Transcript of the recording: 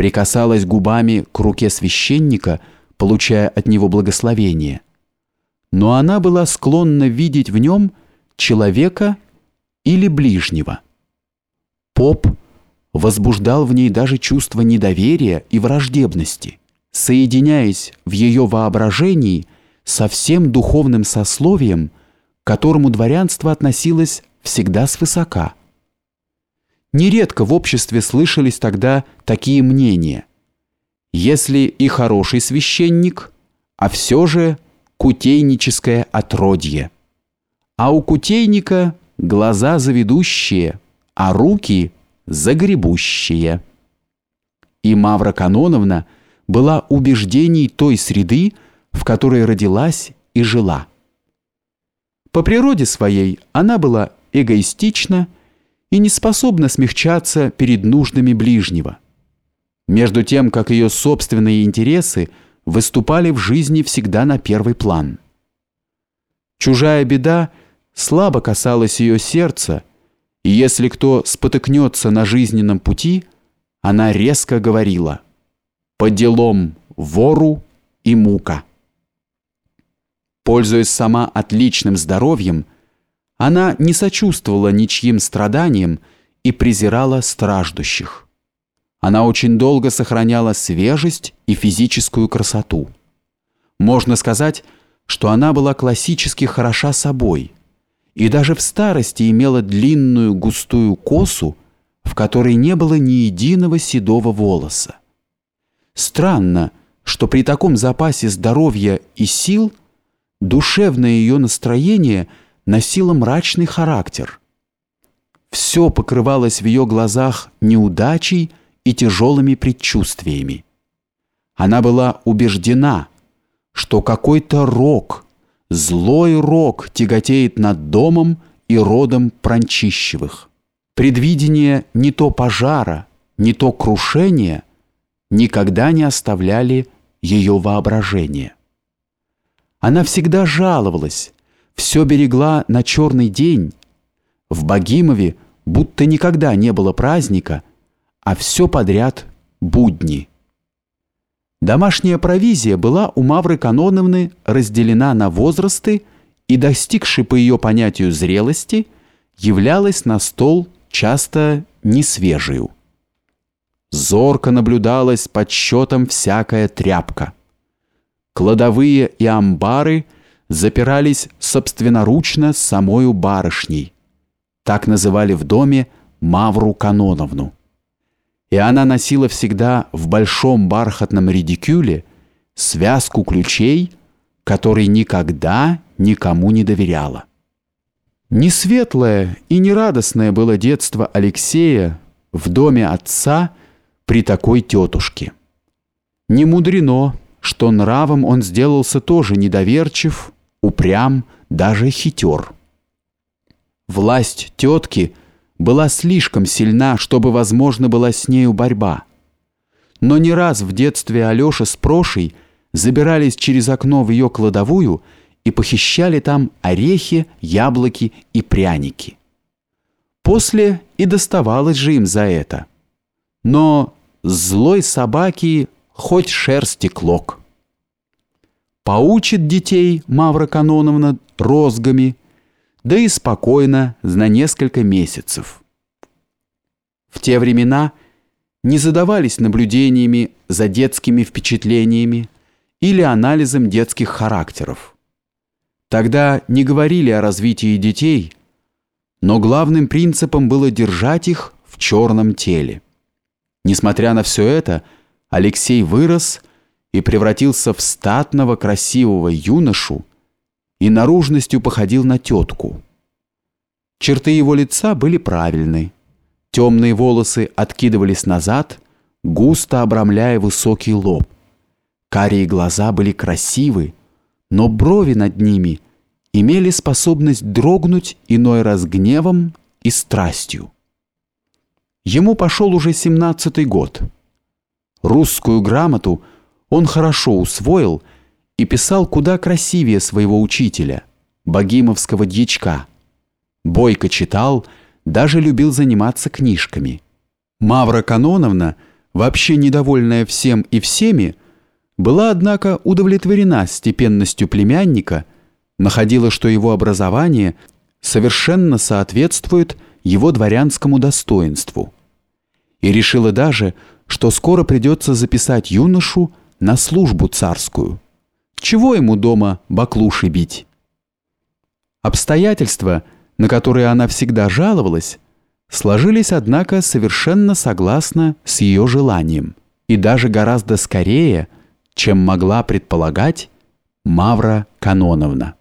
прикасалась губами к руке священника, получая от него благословение. Но она была склонна видеть в нем человека или ближнего. Поп возбуждал в ней даже чувство недоверия и враждебности, соединяясь в ее воображении со всем духовным сословием, к которому дворянство относилось всегда свысока. Нередко в обществе слышались тогда такие мнения. Если и хороший священник, а все же кутейническое отродье. А у кутейника глаза заведущие, а руки загребущие. И Мавра Каноновна была убеждений той среды, в которой родилась и жила. По природе своей она была эгоистична и не способна смягчаться перед нуждами ближнего. Между тем, как ее собственные интересы выступали в жизни всегда на первый план. Чужая беда слабо касалась ее сердца, и если кто спотыкнется на жизненном пути, она резко говорила «по делам вору и мука». Пользуясь сама отличным здоровьем, она не сочувствовала ничьим страданиям и презирала страждущих. Она очень долго сохраняла свежесть и физическую красоту. Можно сказать, что она была классически хороша собой и даже в старости имела длинную густую косу, в которой не было ни единого седого волоса. Странно, что при таком запасе здоровья и сил душевное ее настроение – носила мрачный характер. Все покрывалось в ее глазах неудачей и тяжелыми предчувствиями. Она была убеждена, что какой-то рок, злой рок тяготеет над домом и родом Пранчищевых. Предвидение не то пожара, не то крушения никогда не оставляли ее воображение. Она всегда жаловалась, все берегла на черный день. В Богимове будто никогда не было праздника, а все подряд будни. Домашняя провизия была у Мавры Каноновны разделена на возрасты и, достигшей по ее понятию зрелости, являлась на стол часто несвежую. Зорко наблюдалась под счетом всякая тряпка. Кладовые и амбары – запирались собственноручно самою барышней. Так называли в доме Мавру Каноновну. И она носила всегда в большом бархатном редикюле связку ключей, который никогда никому не доверяла. Не светлое и не радостное было детство Алексея в доме отца при такой тетушке. Не мудрено, что нравом он сделался тоже недоверчив, упрям, даже хитер. Власть тетки была слишком сильна, чтобы возможно была с нею борьба. Но не раз в детстве Алеша с Прошей забирались через окно в ее кладовую и похищали там орехи, яблоки и пряники. После и доставалось же им за это. Но злой собаки хоть шерсти клок поучит детей Мавра Каноновна розгами, да и спокойно за несколько месяцев. В те времена не задавались наблюдениями за детскими впечатлениями или анализом детских характеров. Тогда не говорили о развитии детей, но главным принципом было держать их в черном теле. Несмотря на все это, Алексей вырос и превратился в статного красивого юношу и наружностью походил на тетку. Черты его лица были правильны. Темные волосы откидывались назад, густо обрамляя высокий лоб. Карие глаза были красивы, но брови над ними имели способность дрогнуть иной раз гневом и страстью. Ему пошел уже семнадцатый год. Русскую грамоту – он хорошо усвоил и писал куда красивее своего учителя, богимовского дьячка. Бойко читал, даже любил заниматься книжками. Мавра Каноновна вообще недовольная всем и всеми, была, однако, удовлетворена степенностью племянника, находила, что его образование совершенно соответствует его дворянскому достоинству, и решила даже, что скоро придется записать юношу на службу царскую. Чего ему дома баклуши бить? Обстоятельства, на которые она всегда жаловалась, сложились, однако, совершенно согласно с ее желанием и даже гораздо скорее, чем могла предполагать Мавра Каноновна.